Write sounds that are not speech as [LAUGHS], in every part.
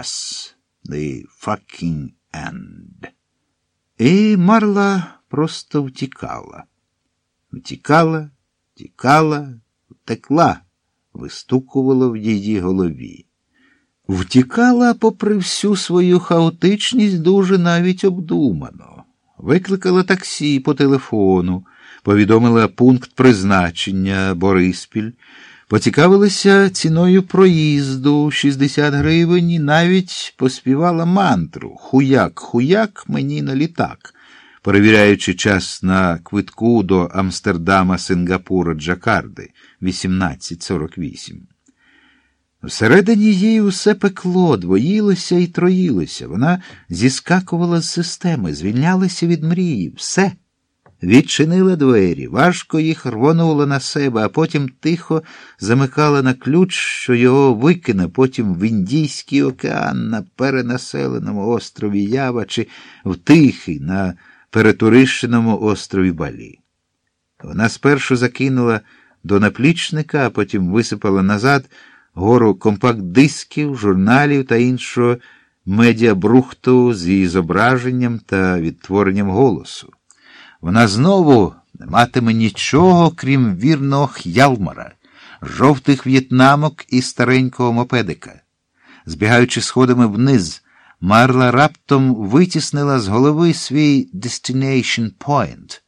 us. The fucking end. І Марла просто втікала. Втікала, втікала, втекла, вистукувала в її голові. Втікала, попри всю свою хаотичність, дуже навіть обдумано. Викликала таксі по телефону, повідомила пункт призначення Бориспіль, поцікавилася ціною проїзду 60 гривень і навіть поспівала мантру Хуяк, хуяк мені на літак, перевіряючи час на квитку до Амстердама, Сингапура, Джакарди 1848. Всередині їй усе пекло, двоїлося і троїлося. Вона зіскакувала з системи, звільнялася від мрії, все. Відчинила двері, важко їх рвонула на себе, а потім тихо замикала на ключ, що його викине потім в Індійський океан на перенаселеному острові Ява чи в Тихий на перетурищеному острові Балі. Вона спершу закинула до наплічника, а потім висипала назад гору компакт-дисків, журналів та іншого медіабрухту з її зображенням та відтворенням голосу. Вона знову не матиме нічого, крім вірного х'ялмара, жовтих в'єтнамок і старенького мопедика. Збігаючи сходами вниз, Марла раптом витіснила з голови свій Destination Point.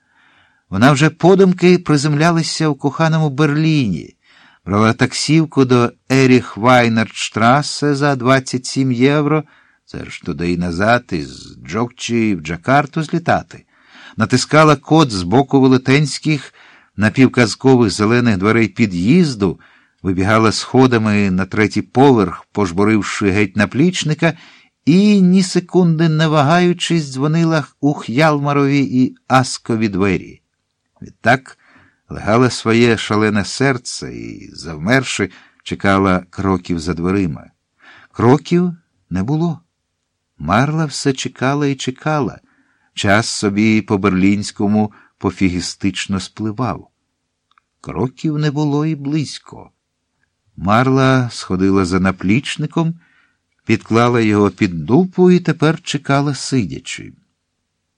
Вона вже подумки приземлялася в коханому Берліні, брала таксівку до Еріх Вайнерштрасе за 27 євро. Це ж туди і назад, із Джокчі в Джакарту злітати натискала код з боку велетенських напівказкових зелених дверей під'їзду, вибігала сходами на третій поверх, пожборивши геть наплічника, і ні секунди не вагаючись, дзвонила у Х'ялмарові і Аскові двері. Відтак легала своє шалене серце і, завмерши, чекала кроків за дверима. Кроків не було. Марла все чекала і чекала. Час собі по берлінському пофігістично спливав. Кроків не було і близько. Марла сходила за наплічником, підклала його під дупу і тепер чекала сидячи.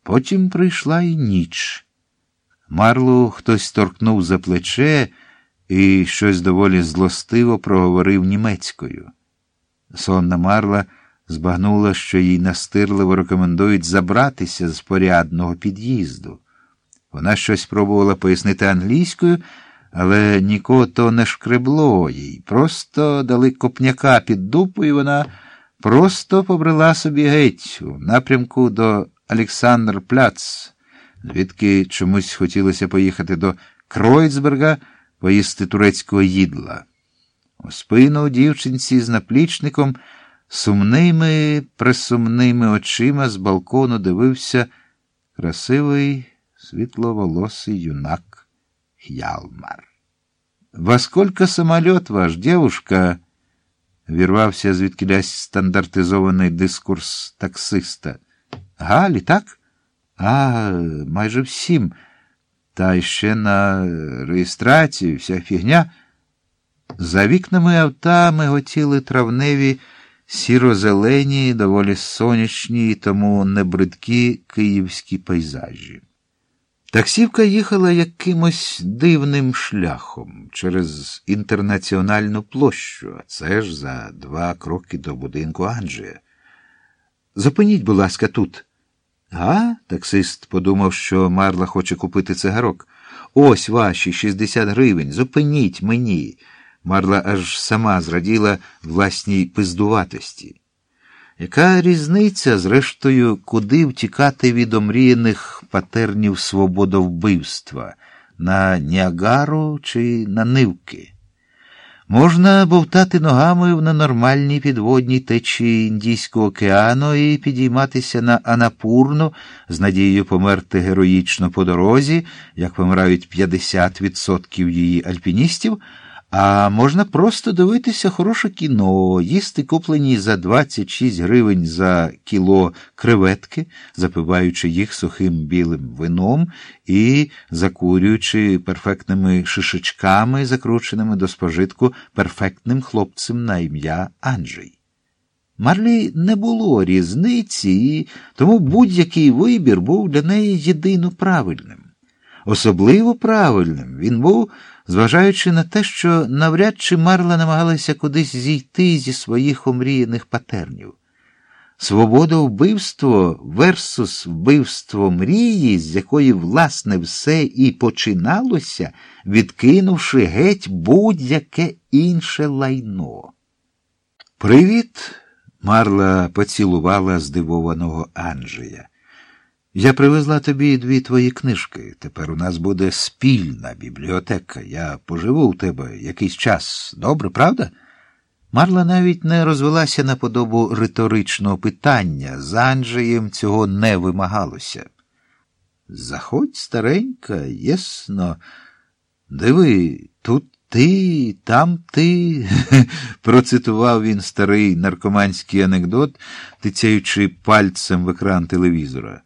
Потім прийшла і ніч. Марлу хтось торкнув за плече і щось доволі злостиво проговорив німецькою. Сонна Марла збагнула, що їй настирливо рекомендують забратися з порядного під'їзду. Вона щось пробувала пояснити англійською, але нікого то не шкребло їй. Просто дали копняка під дупу, і вона просто побрела собі геть у напрямку до Олександр Пляц, звідки чомусь хотілося поїхати до Кройцберга поїсти турецького їдла. У спину дівчинці з наплічником. Сумними, присумними очима з балкону дивився красивий світловолосий юнак Х'ялмар. «Во сколько самолет ваш, девушка?» вірвався звідкилясь стандартизований дискурс таксиста. Га, літак? А, майже всім. Та ще на реєстрацію, вся фігня. За вікнами авта миготіли травневі сіро-зелені, доволі сонячні і тому небридкі київські пейзажі. Таксівка їхала якимось дивним шляхом через інтернаціональну площу, а це ж за два кроки до будинку Анджія. Зупиніть, будь ласка, тут. Га? Таксист подумав, що Марла хоче купити цигарок. Ось ваші 60 гривень. Зупиніть мені. Марла аж сама зраділа власній пиздуватості. Яка різниця, зрештою, куди втікати від омріяних патернів свободовбивства на Ніагару чи на нивки? Можна бовтати ногами в ненормальній підводній течії Індійського океану і підійматися на Анапурну з надією померти героїчно по дорозі, як помирають 50% її альпіністів. А можна просто дивитися хороше кіно, їсти куплені за 26 гривень за кіло креветки, запиваючи їх сухим білим вином і закурюючи перфектними шишечками, закрученими до спожитку перфектним хлопцем на ім'я Анджей. Марлі не було різниці, тому будь-який вибір був для неї єдино правильним. Особливо правильним він був, зважаючи на те, що навряд чи Марла намагалася кудись зійти зі своїх омріяних патернів. Свобода вбивство версус вбивство мрії, з якої, власне, все і починалося, відкинувши геть будь-яке інше лайно. Привіт! Марла поцілувала здивованого Анджея. Я привезла тобі дві твої книжки. Тепер у нас буде спільна бібліотека. Я поживу у тебе якийсь час. Добре, правда? Марла навіть не розвелася на подобу риторичного питання. З Анджеєм цього не вимагалося. Заходь, старенька, ясно. Диви, тут ти, там ти, [LAUGHS] процитував він старий наркоманський анекдот, тицяючи пальцем в екран телевізора.